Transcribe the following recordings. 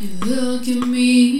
You look at me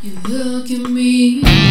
You look at me.